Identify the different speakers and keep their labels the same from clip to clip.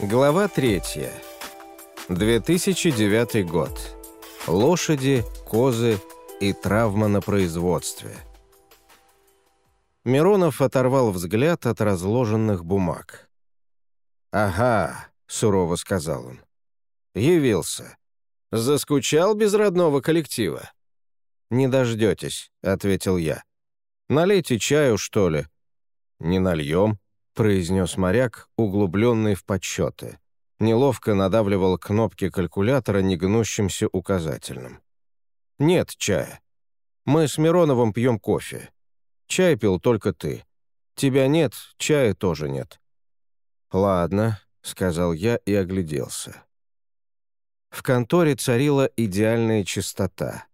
Speaker 1: Глава 3. 2009 год. Лошади, козы и травма на производстве. Миронов оторвал взгляд от разложенных бумаг. «Ага», — сурово сказал он. «Явился. Заскучал без родного коллектива?» «Не дождетесь», — ответил я. «Налейте чаю, что ли?» «Не нальем», произнес моряк, углубленный в подсчеты. Неловко надавливал кнопки калькулятора негнущимся указательным. «Нет чая. Мы с Мироновым пьем кофе. Чай пил только ты. Тебя нет, чая тоже нет». «Ладно», — сказал я и огляделся. В конторе царила идеальная чистота.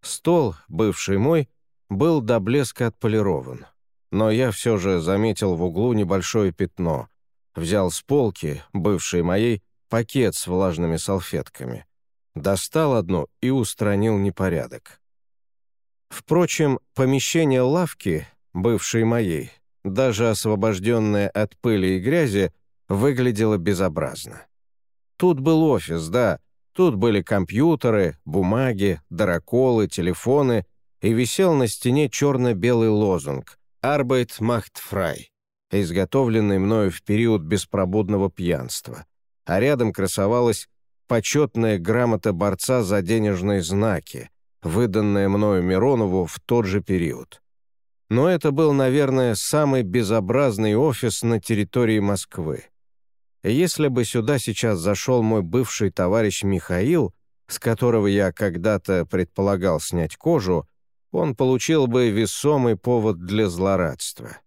Speaker 1: Стол, бывший мой, был до блеска отполирован но я все же заметил в углу небольшое пятно. Взял с полки, бывшей моей, пакет с влажными салфетками. Достал одну и устранил непорядок. Впрочем, помещение лавки, бывшей моей, даже освобожденное от пыли и грязи, выглядело безобразно. Тут был офис, да, тут были компьютеры, бумаги, дыроколы, телефоны, и висел на стене черно-белый лозунг «Arbeit macht frei», изготовленный мною в период беспробудного пьянства, а рядом красовалась почетная грамота борца за денежные знаки, выданная мною Миронову в тот же период. Но это был, наверное, самый безобразный офис на территории Москвы. Если бы сюда сейчас зашел мой бывший товарищ Михаил, с которого я когда-то предполагал снять кожу, он получил бы весомый повод для злорадства.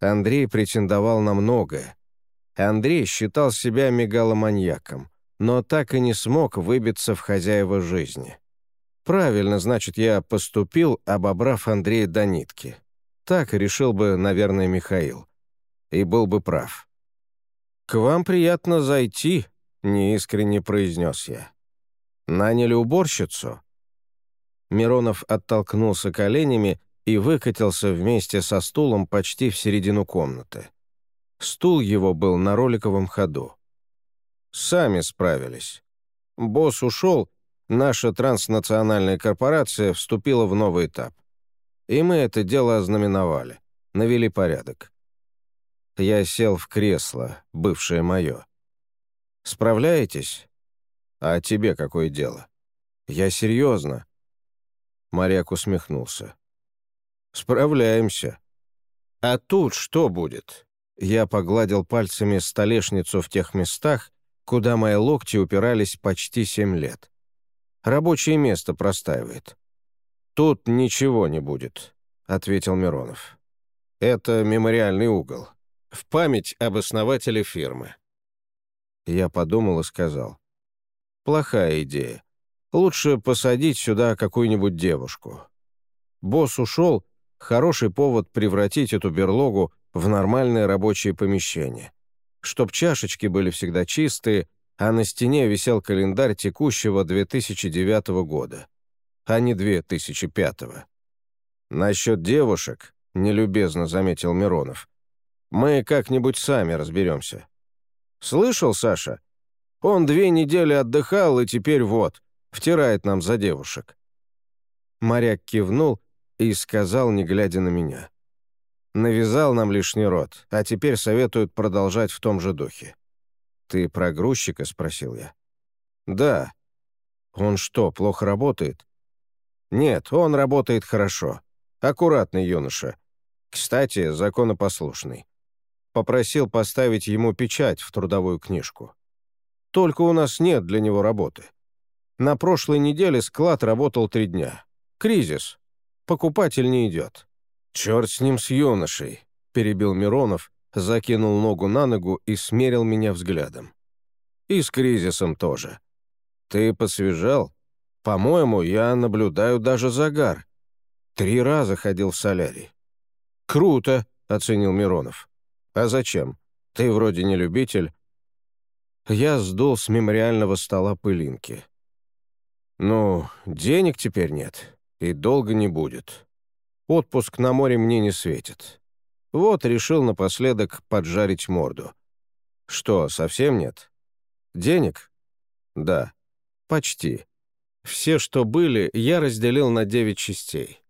Speaker 1: Андрей претендовал на многое. Андрей считал себя мегаломаньяком, но так и не смог выбиться в хозяева жизни. Правильно, значит, я поступил, обобрав Андрея до нитки. Так решил бы, наверное, Михаил. И был бы прав. «К вам приятно зайти», — неискренне произнес я. «Наняли уборщицу?» Миронов оттолкнулся коленями и выкатился вместе со стулом почти в середину комнаты. Стул его был на роликовом ходу. «Сами справились. Босс ушел, наша транснациональная корпорация вступила в новый этап. И мы это дело ознаменовали, навели порядок. Я сел в кресло, бывшее мое. «Справляетесь? А тебе какое дело? Я серьезно. Моряк усмехнулся. «Справляемся». «А тут что будет?» Я погладил пальцами столешницу в тех местах, куда мои локти упирались почти семь лет. Рабочее место простаивает. «Тут ничего не будет», — ответил Миронов. «Это мемориальный угол. В память об основателе фирмы». Я подумал и сказал. «Плохая идея. Лучше посадить сюда какую-нибудь девушку. Босс ушел, хороший повод превратить эту берлогу в нормальное рабочее помещение. Чтоб чашечки были всегда чистые, а на стене висел календарь текущего 2009 года, а не 2005. «Насчет девушек», — нелюбезно заметил Миронов, «мы как-нибудь сами разберемся». «Слышал, Саша? Он две недели отдыхал, и теперь вот, втирает нам за девушек». Моряк кивнул и сказал, не глядя на меня. «Навязал нам лишний рот, а теперь советуют продолжать в том же духе». «Ты про грузчика?» — спросил я. «Да». «Он что, плохо работает?» «Нет, он работает хорошо. Аккуратный юноша. Кстати, законопослушный. Попросил поставить ему печать в трудовую книжку. Только у нас нет для него работы. На прошлой неделе склад работал три дня. Кризис. Покупатель не идет. «Черт с ним, с юношей», — перебил Миронов, закинул ногу на ногу и смерил меня взглядом. «И с кризисом тоже. Ты посвежал? По-моему, я наблюдаю даже загар. Три раза ходил в солярий». «Круто», — оценил Миронов. «А зачем? Ты вроде не любитель». Я сдул с мемориального стола пылинки. «Ну, денег теперь нет, и долго не будет. Отпуск на море мне не светит. Вот решил напоследок поджарить морду. Что, совсем нет? Денег? Да, почти. Все, что были, я разделил на девять частей.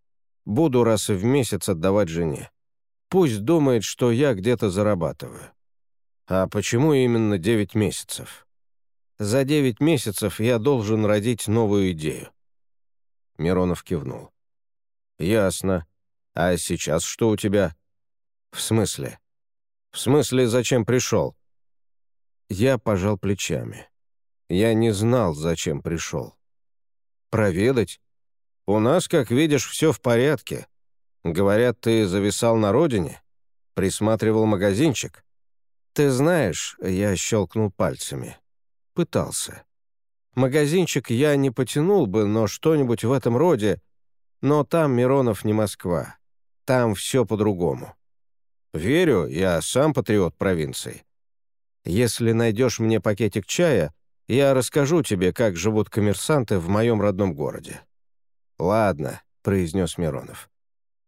Speaker 1: Буду раз в месяц отдавать жене. Пусть думает, что я где-то зарабатываю. А почему именно девять месяцев? За девять месяцев я должен родить новую идею. Миронов кивнул. «Ясно. А сейчас что у тебя?» «В смысле?» «В смысле, зачем пришел?» Я пожал плечами. Я не знал, зачем пришел. «Проведать? У нас, как видишь, все в порядке. Говорят, ты зависал на родине? Присматривал магазинчик?» «Ты знаешь...» — я щелкнул пальцами. «Пытался. Магазинчик я не потянул бы, но что-нибудь в этом роде. Но там Миронов не Москва. Там все по-другому. Верю, я сам патриот провинции. Если найдешь мне пакетик чая, я расскажу тебе, как живут коммерсанты в моем родном городе». «Ладно», — произнес Миронов.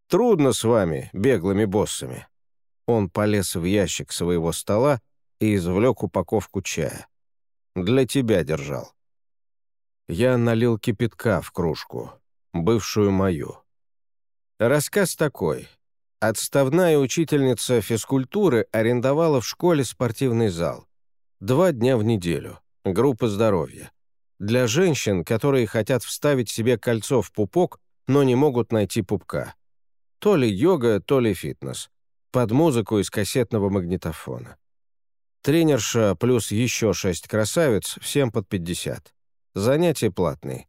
Speaker 1: «Трудно с вами, беглыми боссами». Он полез в ящик своего стола и извлек упаковку чая. «Для тебя держал». Я налил кипятка в кружку, бывшую мою. Рассказ такой. Отставная учительница физкультуры арендовала в школе спортивный зал. Два дня в неделю. Группа здоровья. Для женщин, которые хотят вставить себе кольцо в пупок, но не могут найти пупка. То ли йога, то ли фитнес. Под музыку из кассетного магнитофона. Тренерша плюс еще шесть красавиц, всем под 50. Занятия платные.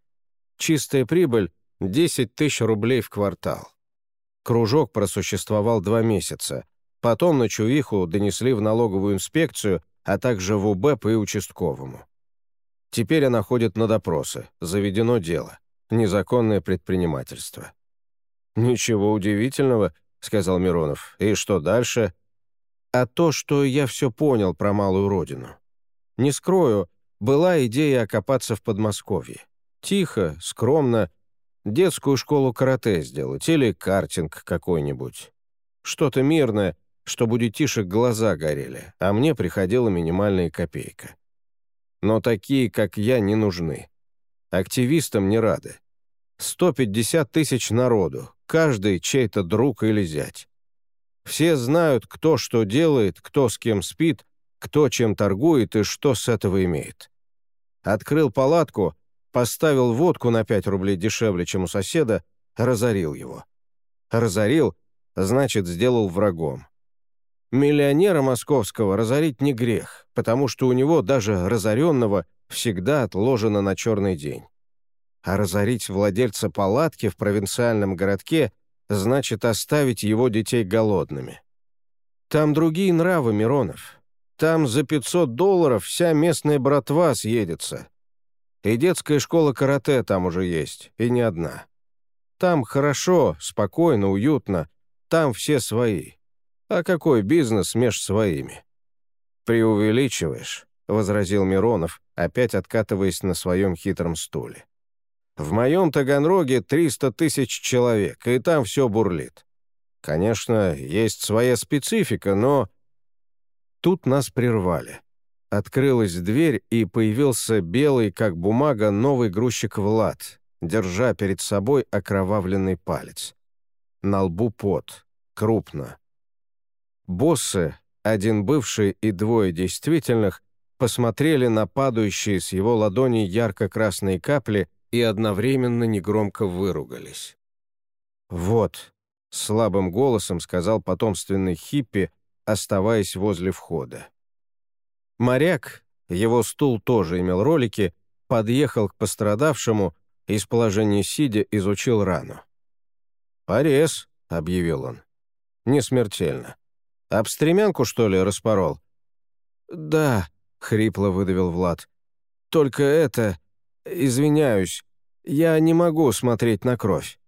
Speaker 1: Чистая прибыль — 10 тысяч рублей в квартал. Кружок просуществовал два месяца. Потом на Чувиху донесли в налоговую инспекцию, а также в УБЭП и участковому. Теперь она ходит на допросы. Заведено дело. Незаконное предпринимательство. «Ничего удивительного», — сказал Миронов. «И что дальше?» «А то, что я все понял про малую родину. Не скрою, была идея окопаться в Подмосковье. Тихо, скромно. Детскую школу карате сделать или картинг какой-нибудь. Что-то мирное, чтобы у детишек глаза горели, а мне приходила минимальная копейка. Но такие, как я, не нужны. Активистам не рады. 150 тысяч народу, каждый чей-то друг или зять. Все знают, кто что делает, кто с кем спит, кто чем торгует и что с этого имеет. Открыл палатку, поставил водку на 5 рублей дешевле, чем у соседа, разорил его. Разорил, значит, сделал врагом. Миллионера московского разорить не грех, потому что у него даже разоренного всегда отложено на черный день. А разорить владельца палатки в провинциальном городке значит оставить его детей голодными. Там другие нравы, Миронов. Там за 500 долларов вся местная братва съедется. И детская школа карате там уже есть, и не одна. Там хорошо, спокойно, уютно, там все свои. А какой бизнес меж своими? «Преувеличиваешь», — возразил Миронов, опять откатываясь на своем хитром стуле. «В моем Таганроге 300 тысяч человек, и там все бурлит. Конечно, есть своя специфика, но Тут нас прервали. Открылась дверь, и появился белый, как бумага, новый грузчик Влад, держа перед собой окровавленный палец. На лбу пот. Крупно. Боссы, один бывший и двое действительных, посмотрели на падающие с его ладони ярко-красные капли и одновременно негромко выругались. «Вот», — слабым голосом сказал потомственный хиппи, оставаясь возле входа. Моряк, его стул тоже имел ролики, подъехал к пострадавшему и с положения сидя изучил рану. «Порез», — объявил он. «Не смертельно. Об стремянку, что ли, распорол?» «Да», — хрипло выдавил Влад. «Только это... Извиняюсь, я не могу смотреть на кровь».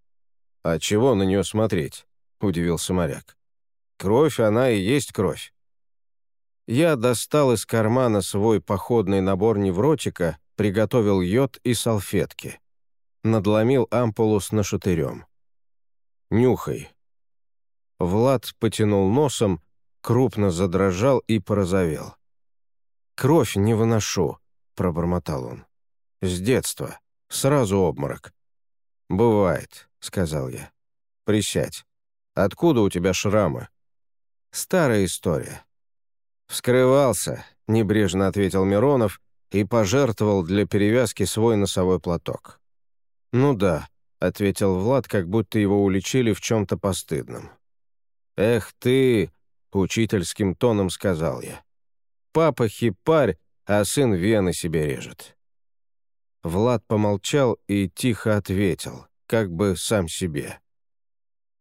Speaker 1: «А чего на нее смотреть?» — удивился моряк. Кровь, она и есть кровь. Я достал из кармана свой походный набор невротика, приготовил йод и салфетки. Надломил ампулу с нашатырем. «Нюхай». Влад потянул носом, крупно задрожал и порозовел. «Кровь не выношу», — пробормотал он. «С детства. Сразу обморок». «Бывает», — сказал я. «Присядь. Откуда у тебя шрамы?» «Старая история». «Вскрывался», — небрежно ответил Миронов и пожертвовал для перевязки свой носовой платок. «Ну да», — ответил Влад, как будто его уличили в чем-то постыдном. «Эх ты!» — учительским тоном сказал я. «Папа хипарь, а сын вены себе режет». Влад помолчал и тихо ответил, как бы сам себе.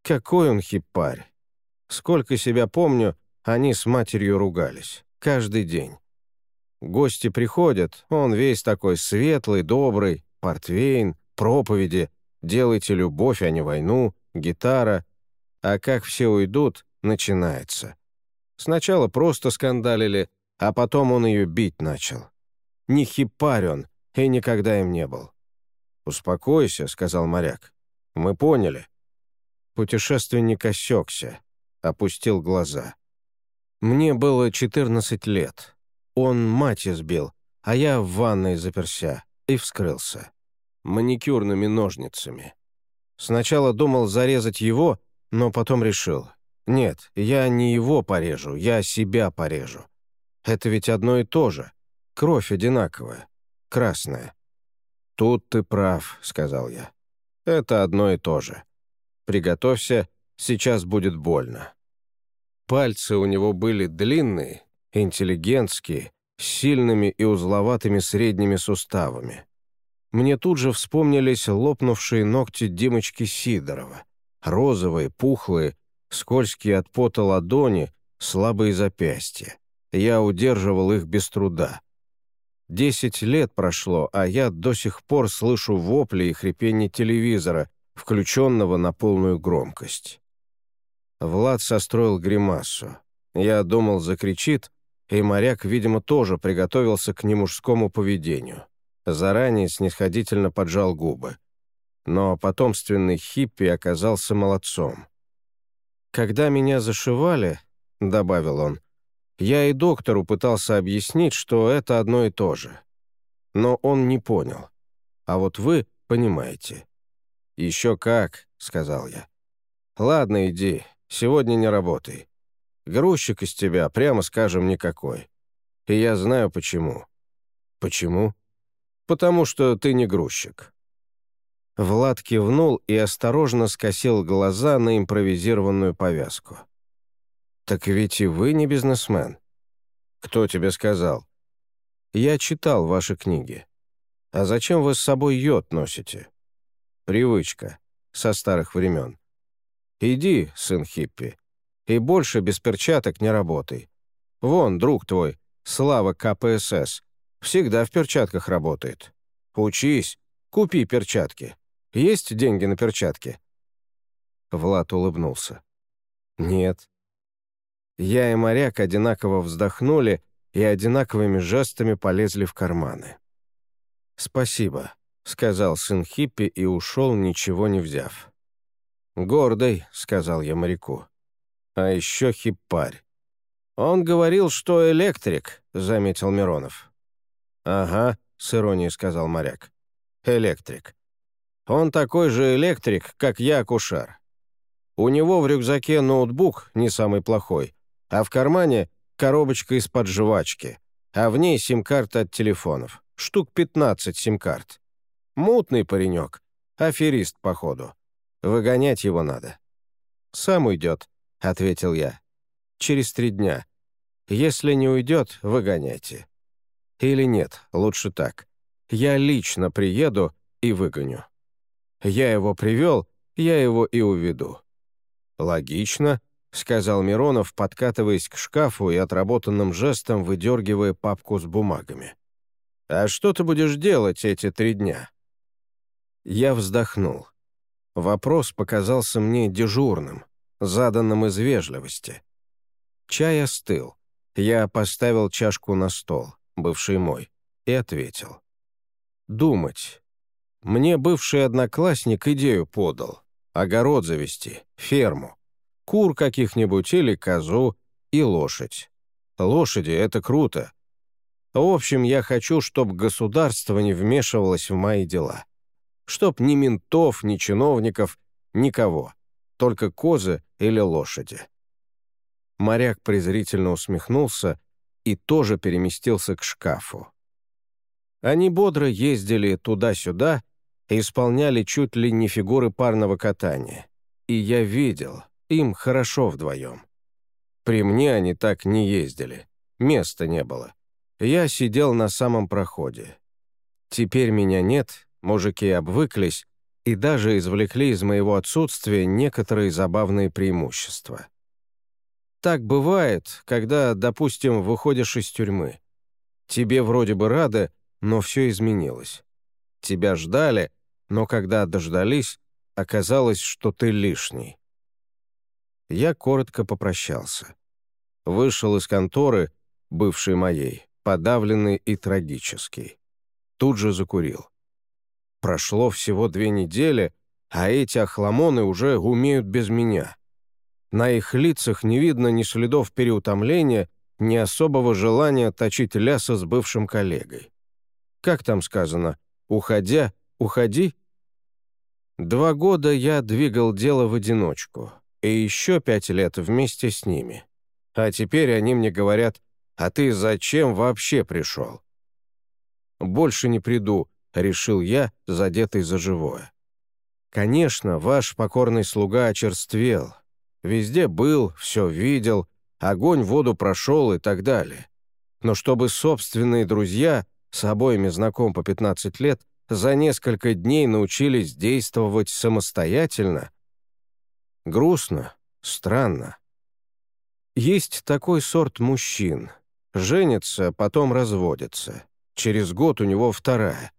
Speaker 1: «Какой он хипарь! Сколько себя помню, они с матерью ругались. Каждый день. Гости приходят, он весь такой светлый, добрый, портвейн, проповеди, делайте любовь, а не войну, гитара. А как все уйдут, начинается. Сначала просто скандалили, а потом он ее бить начал. Не хипарь он, и никогда им не был. «Успокойся», — сказал моряк. «Мы поняли». Путешественник осекся, опустил глаза. «Мне было 14 лет. Он мать избил, а я в ванной заперся и вскрылся маникюрными ножницами. Сначала думал зарезать его, но потом решил. Нет, я не его порежу, я себя порежу. Это ведь одно и то же. Кровь одинаковая, красная. «Тут ты прав», — сказал я. «Это одно и то же. Приготовься, сейчас будет больно». Пальцы у него были длинные, интеллигентские, с сильными и узловатыми средними суставами мне тут же вспомнились лопнувшие ногти Димочки Сидорова. Розовые, пухлые, скользкие от пота ладони, слабые запястья. Я удерживал их без труда. Десять лет прошло, а я до сих пор слышу вопли и хрипение телевизора, включенного на полную громкость. Влад состроил гримасу. Я думал, закричит, и моряк, видимо, тоже приготовился к немужскому поведению заранее снисходительно поджал губы. Но потомственный хиппи оказался молодцом. «Когда меня зашивали», — добавил он, — «я и доктору пытался объяснить, что это одно и то же. Но он не понял. А вот вы понимаете». «Еще как», — сказал я. «Ладно, иди, сегодня не работай. Грузчик из тебя, прямо скажем, никакой. И я знаю почему». «Почему?» потому что ты не грузчик». Влад кивнул и осторожно скосил глаза на импровизированную повязку. «Так ведь и вы не бизнесмен». «Кто тебе сказал?» «Я читал ваши книги. А зачем вы с собой йод носите?» «Привычка. Со старых времен. Иди, сын хиппи, и больше без перчаток не работай. Вон, друг твой, Слава КПСС, Всегда в перчатках работает. Учись, купи перчатки. Есть деньги на перчатки?» Влад улыбнулся. «Нет». Я и моряк одинаково вздохнули и одинаковыми жестами полезли в карманы. «Спасибо», — сказал сын хиппи и ушел, ничего не взяв. «Гордый», — сказал я моряку. «А еще хиппарь». «Он говорил, что электрик», — заметил Миронов. «Ага», — с иронией сказал моряк. «Электрик. Он такой же электрик, как я акушер. У него в рюкзаке ноутбук, не самый плохой, а в кармане коробочка из-под жвачки, а в ней сим-карта от телефонов. Штук 15 сим-карт. Мутный паренек, аферист, походу. Выгонять его надо». «Сам уйдет», — ответил я. «Через три дня. Если не уйдет, выгоняйте». Или нет, лучше так. Я лично приеду и выгоню. Я его привел, я его и уведу». «Логично», — сказал Миронов, подкатываясь к шкафу и отработанным жестом выдергивая папку с бумагами. «А что ты будешь делать эти три дня?» Я вздохнул. Вопрос показался мне дежурным, заданным из вежливости. Чай остыл. Я поставил чашку на стол бывший мой, и ответил. «Думать. Мне бывший одноклассник идею подал. Огород завести, ферму. Кур каких-нибудь или козу и лошадь. Лошади — это круто. В общем, я хочу, чтобы государство не вмешивалось в мои дела. Чтоб ни ментов, ни чиновников, никого. Только козы или лошади. Моряк презрительно усмехнулся и тоже переместился к шкафу. Они бодро ездили туда-сюда и исполняли чуть ли не фигуры парного катания. И я видел, им хорошо вдвоем. При мне они так не ездили, места не было. Я сидел на самом проходе. Теперь меня нет, мужики обвыклись и даже извлекли из моего отсутствия некоторые забавные преимущества. Так бывает, когда, допустим, выходишь из тюрьмы. Тебе вроде бы рады, но все изменилось. Тебя ждали, но когда дождались, оказалось, что ты лишний. Я коротко попрощался. Вышел из конторы, бывшей моей, подавленный и трагический. Тут же закурил. Прошло всего две недели, а эти охламоны уже умеют без меня. На их лицах не видно ни следов переутомления, ни особого желания точить ляса с бывшим коллегой. Как там сказано? «Уходя, уходи?» Два года я двигал дело в одиночку, и еще пять лет вместе с ними. А теперь они мне говорят, «А ты зачем вообще пришел?» «Больше не приду», — решил я, задетый за живое. «Конечно, ваш покорный слуга очерствел, Везде был, все видел, огонь воду прошел и так далее. Но чтобы собственные друзья, с обоими знаком по 15 лет, за несколько дней научились действовать самостоятельно, грустно, странно. Есть такой сорт мужчин. Женится, потом разводится. Через год у него вторая.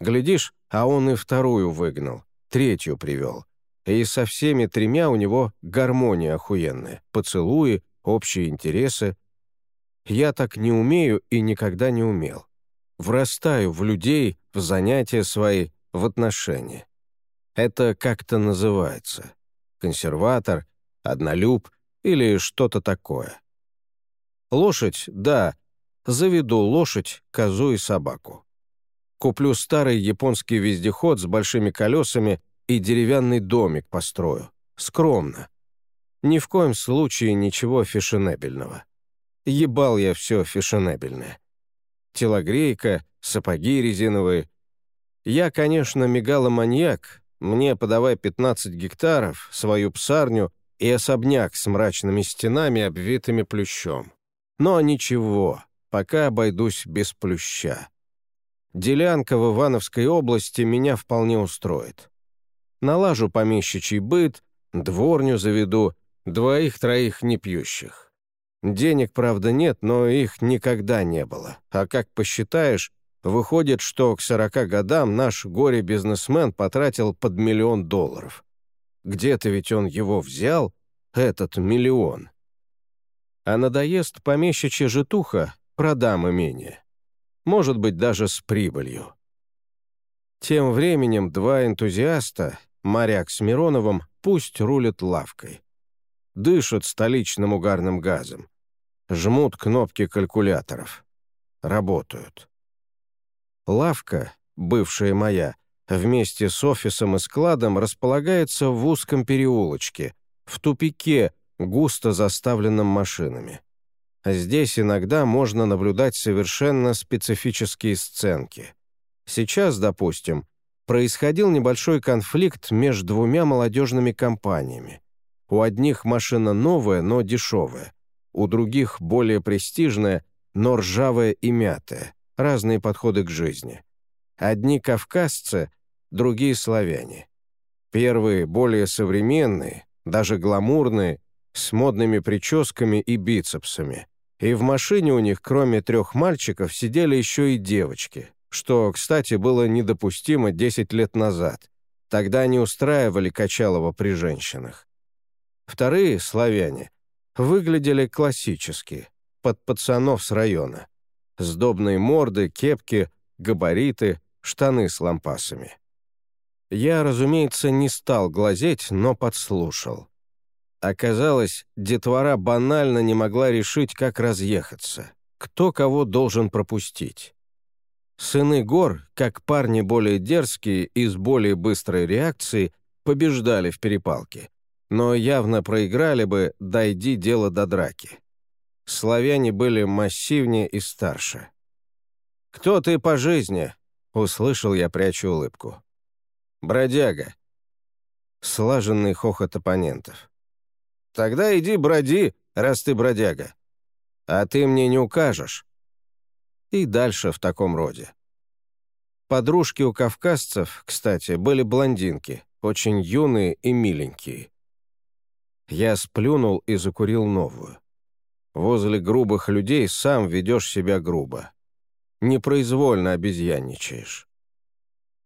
Speaker 1: Глядишь, а он и вторую выгнал, третью привел и со всеми тремя у него гармония охуенная, поцелуи, общие интересы. Я так не умею и никогда не умел. Врастаю в людей, в занятия свои, в отношения. Это как-то называется. Консерватор, однолюб или что-то такое. Лошадь, да, заведу лошадь, козу и собаку. Куплю старый японский вездеход с большими колесами и деревянный домик построю. Скромно. Ни в коем случае ничего фешенебельного. Ебал я все фешенебельное. Телогрейка, сапоги резиновые. Я, конечно, мегаломаньяк, мне подавай 15 гектаров, свою псарню и особняк с мрачными стенами, обвитыми плющом. Но ничего, пока обойдусь без плюща. Делянка в Ивановской области меня вполне устроит налажу помещичий быт, дворню заведу, двоих-троих непьющих. Денег, правда, нет, но их никогда не было. А как посчитаешь, выходит, что к 40 годам наш горе-бизнесмен потратил под миллион долларов. Где-то ведь он его взял, этот миллион. А надоест помещичья житуха, продам имение. Может быть, даже с прибылью. Тем временем два энтузиаста, Моряк с Мироновым пусть рулят лавкой. Дышат столичным угарным газом. Жмут кнопки калькуляторов. Работают. Лавка, бывшая моя, вместе с офисом и складом располагается в узком переулочке, в тупике, густо заставленном машинами. Здесь иногда можно наблюдать совершенно специфические сценки. Сейчас, допустим, происходил небольшой конфликт между двумя молодежными компаниями. У одних машина новая, но дешевая, у других более престижная, но ржавая и мятая, разные подходы к жизни. Одни кавказцы, другие славяне. Первые более современные, даже гламурные, с модными прическами и бицепсами. И в машине у них, кроме трех мальчиков, сидели еще и девочки, что, кстати, было недопустимо 10 лет назад. Тогда не устраивали Качалова при женщинах. Вторые, славяне, выглядели классически, под пацанов с района. Сдобные морды, кепки, габариты, штаны с лампасами. Я, разумеется, не стал глазеть, но подслушал. Оказалось, детвора банально не могла решить, как разъехаться. кто кого должен пропустить. Сыны гор, как парни более дерзкие и с более быстрой реакцией, побеждали в перепалке, но явно проиграли бы, дойди дело до драки. Славяне были массивнее и старше. «Кто ты по жизни?» — услышал я, прячу улыбку. «Бродяга». Слаженный хохот оппонентов. «Тогда иди броди, раз ты бродяга. А ты мне не укажешь». И дальше в таком роде. Подружки у кавказцев, кстати, были блондинки, очень юные и миленькие. Я сплюнул и закурил новую. Возле грубых людей сам ведешь себя грубо. Непроизвольно обезьянничаешь.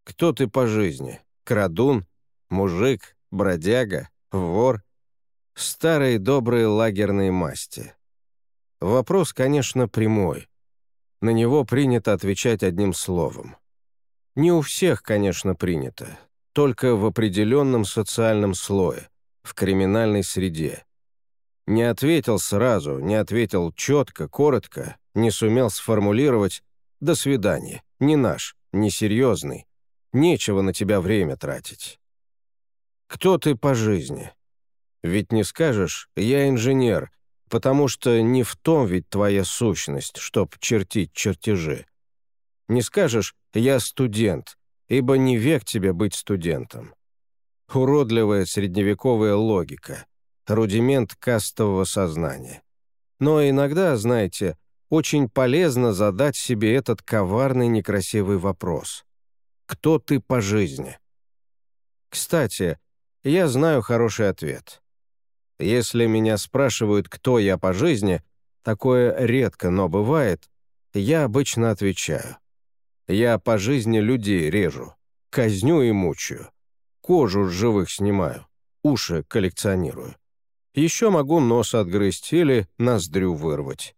Speaker 1: Кто ты по жизни? Крадун? Мужик? Бродяга? Вор? Старые добрые лагерные масти. Вопрос, конечно, прямой. На него принято отвечать одним словом. Не у всех, конечно, принято. Только в определенном социальном слое, в криминальной среде. Не ответил сразу, не ответил четко, коротко, не сумел сформулировать «до свидания», не наш, не серьезный, нечего на тебя время тратить. Кто ты по жизни? Ведь не скажешь «я инженер», потому что не в том ведь твоя сущность, чтоб чертить чертежи. Не скажешь «я студент», ибо не век тебе быть студентом. Уродливая средневековая логика — рудимент кастового сознания. Но иногда, знаете, очень полезно задать себе этот коварный некрасивый вопрос. «Кто ты по жизни?» Кстати, я знаю хороший ответ. Если меня спрашивают, кто я по жизни, такое редко, но бывает, я обычно отвечаю. Я по жизни людей режу, казню и мучаю, кожу с живых снимаю, уши коллекционирую. Еще могу нос отгрызть или ноздрю вырвать.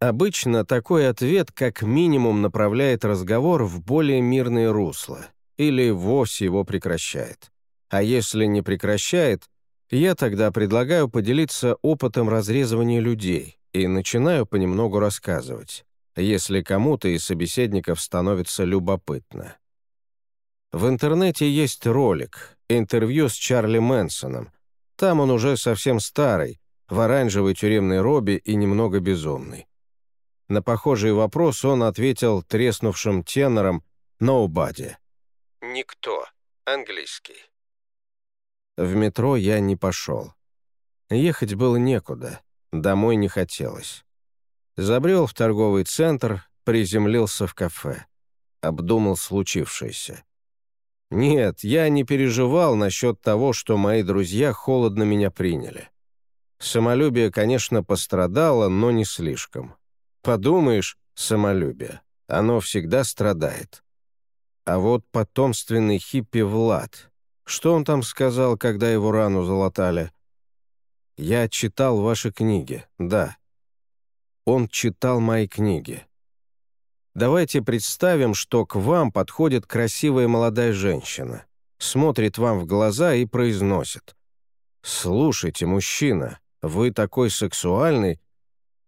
Speaker 1: Обычно такой ответ как минимум направляет разговор в более мирное русло или вовсе его прекращает. А если не прекращает, я тогда предлагаю поделиться опытом разрезывания людей и начинаю понемногу рассказывать, если кому-то из собеседников становится любопытно. В интернете есть ролик, интервью с Чарли Мэнсоном, там он уже совсем старый, в оранжевой тюремной робе и немного безумный. На похожий вопрос он ответил треснувшим тенором «Nobody». «Никто. Английский». В метро я не пошел. Ехать было некуда, домой не хотелось. Забрел в торговый центр, приземлился в кафе. Обдумал случившееся. Нет, я не переживал насчет того, что мои друзья холодно меня приняли. Самолюбие, конечно, пострадало, но не слишком. Подумаешь, самолюбие. Оно всегда страдает. А вот потомственный хиппи Влад. Что он там сказал, когда его рану залатали? «Я читал ваши книги, да». Он читал мои книги. Давайте представим, что к вам подходит красивая молодая женщина, смотрит вам в глаза и произносит. «Слушайте, мужчина, вы такой сексуальный»,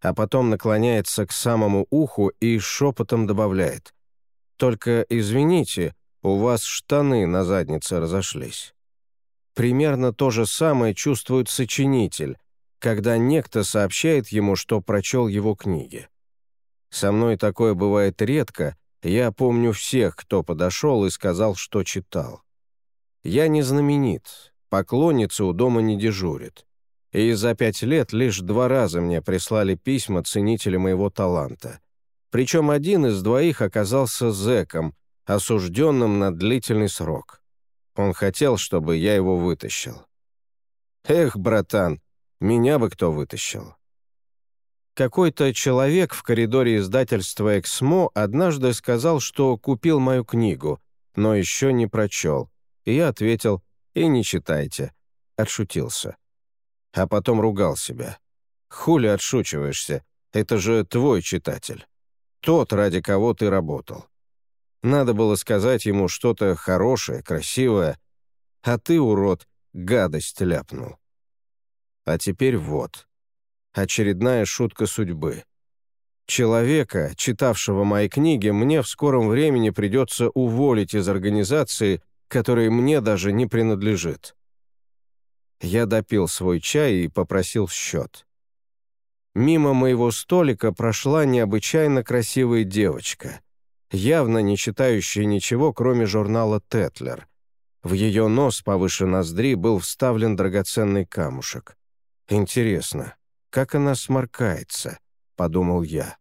Speaker 1: а потом наклоняется к самому уху и шепотом добавляет. «Только извините, у вас штаны на заднице разошлись». Примерно то же самое чувствует сочинитель, когда некто сообщает ему, что прочел его книги. Со мной такое бывает редко, я помню всех, кто подошел и сказал, что читал. Я не знаменит, поклонница у дома не дежурит. И за пять лет лишь два раза мне прислали письма ценители моего таланта. Причем один из двоих оказался зэком, осужденным на длительный срок. Он хотел, чтобы я его вытащил. Эх, братан, меня бы кто вытащил. Какой-то человек в коридоре издательства «Эксмо» однажды сказал, что купил мою книгу, но еще не прочел. И я ответил «И не читайте». Отшутился. А потом ругал себя. «Хули отшучиваешься? Это же твой читатель. Тот, ради кого ты работал. Надо было сказать ему что-то хорошее, красивое, а ты, урод, гадость ляпнул. А теперь вот». Очередная шутка судьбы. Человека, читавшего мои книги, мне в скором времени придется уволить из организации, которой мне даже не принадлежит. Я допил свой чай и попросил счет. Мимо моего столика прошла необычайно красивая девочка, явно не читающая ничего, кроме журнала «Тетлер». В ее нос повыше ноздри был вставлен драгоценный камушек. «Интересно, как она сморкается?» — подумал я.